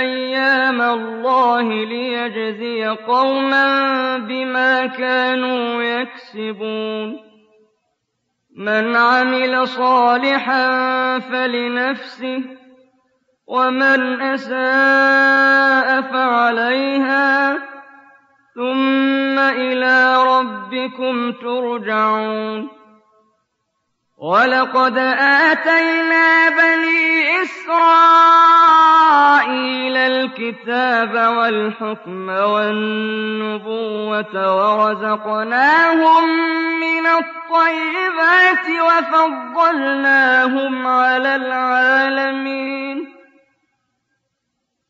أيام الله ليجزي قوما بما كانوا يكسبون. من عمل صالحا فلنفسه ومن أساء فعليها ثم إلى ربكم ترجعون. وَلَقَدْ آتَيْنَا بَنِي إِسْرَائِيلَ الْكِتَابَ وَالْحُكْمَ وَالنُّبُوَّةَ وَرَزَقْنَاهُم مِّنَ الطَّيِّبَاتِ وَفَضَّلْنَاهُمْ عَلَى الْعَالَمِينَ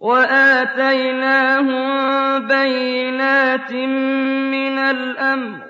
وَآتَيْنَاهُم بَيِّنَاتٍ مِّنَ الْأَمْرِ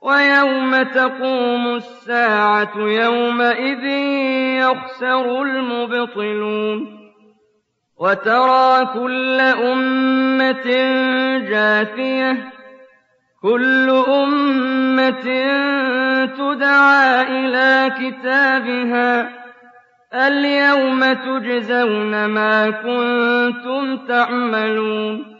ويوم تقوم الساعة يومئذ يخسر المبطلون وترى كل أمة جاثية كل أمة تدعى إلى كتابها اليوم تجزون ما كنتم تعملون.